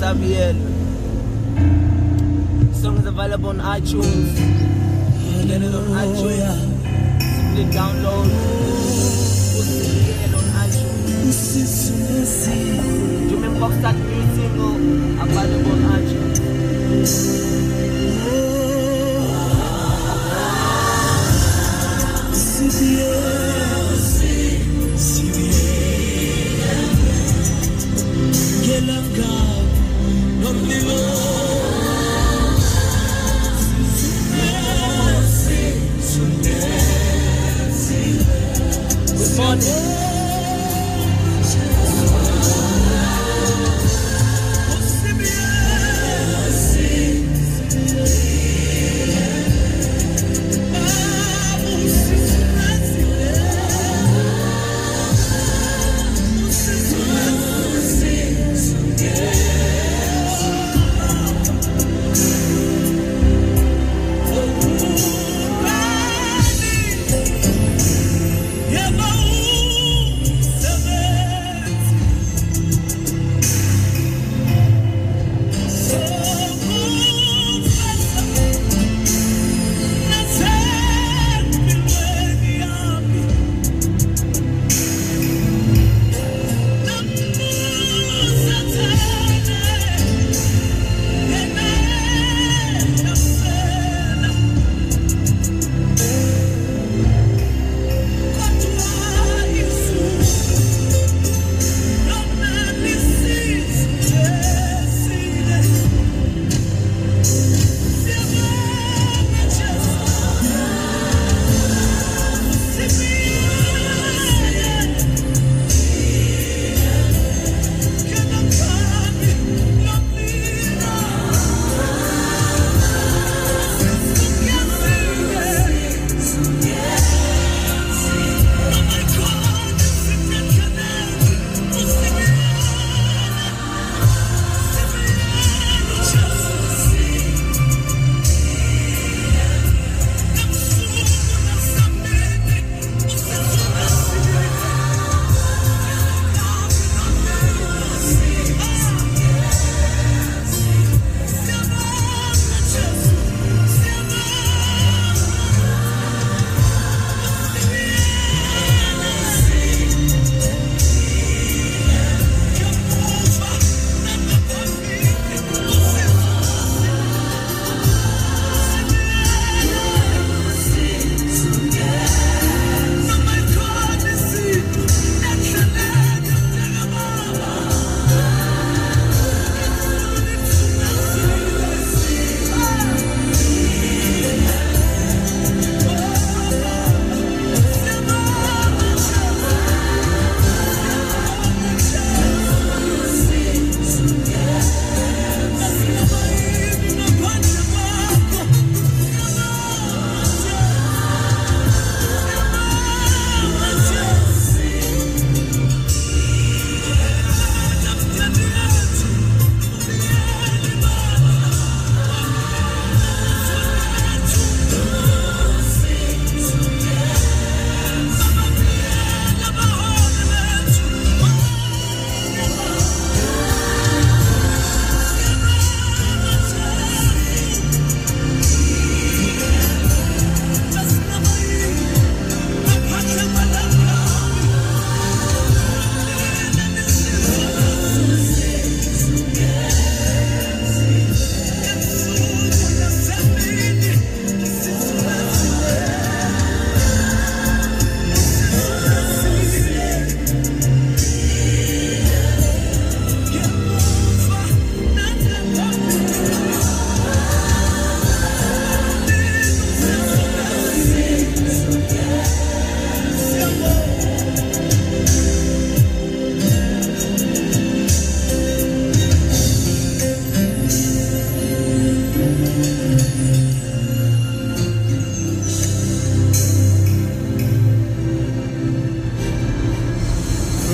Sabiel. Song is available on iTunes. Get it on iTunes. Simply download. Do you remember that new single available on iTunes? Get love God. Good morning.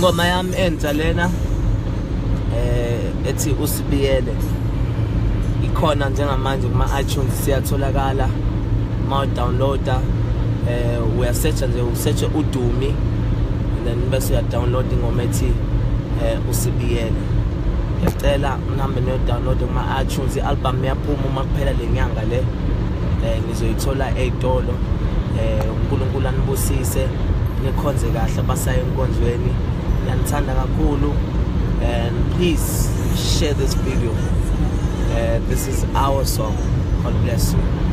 انگ اچھنا اصبی ہے یہ خون جا مجھے آجولا گا لا ماؤ down load آپ سے اٹومی downloading میچی اسلام ڈاؤن لوڈ آج سوسی البام پھر گلے جولا ایٹ کن گولان بوسی گاسل باسائن کن جو انسان کا کولو and please share this video this is our song for this song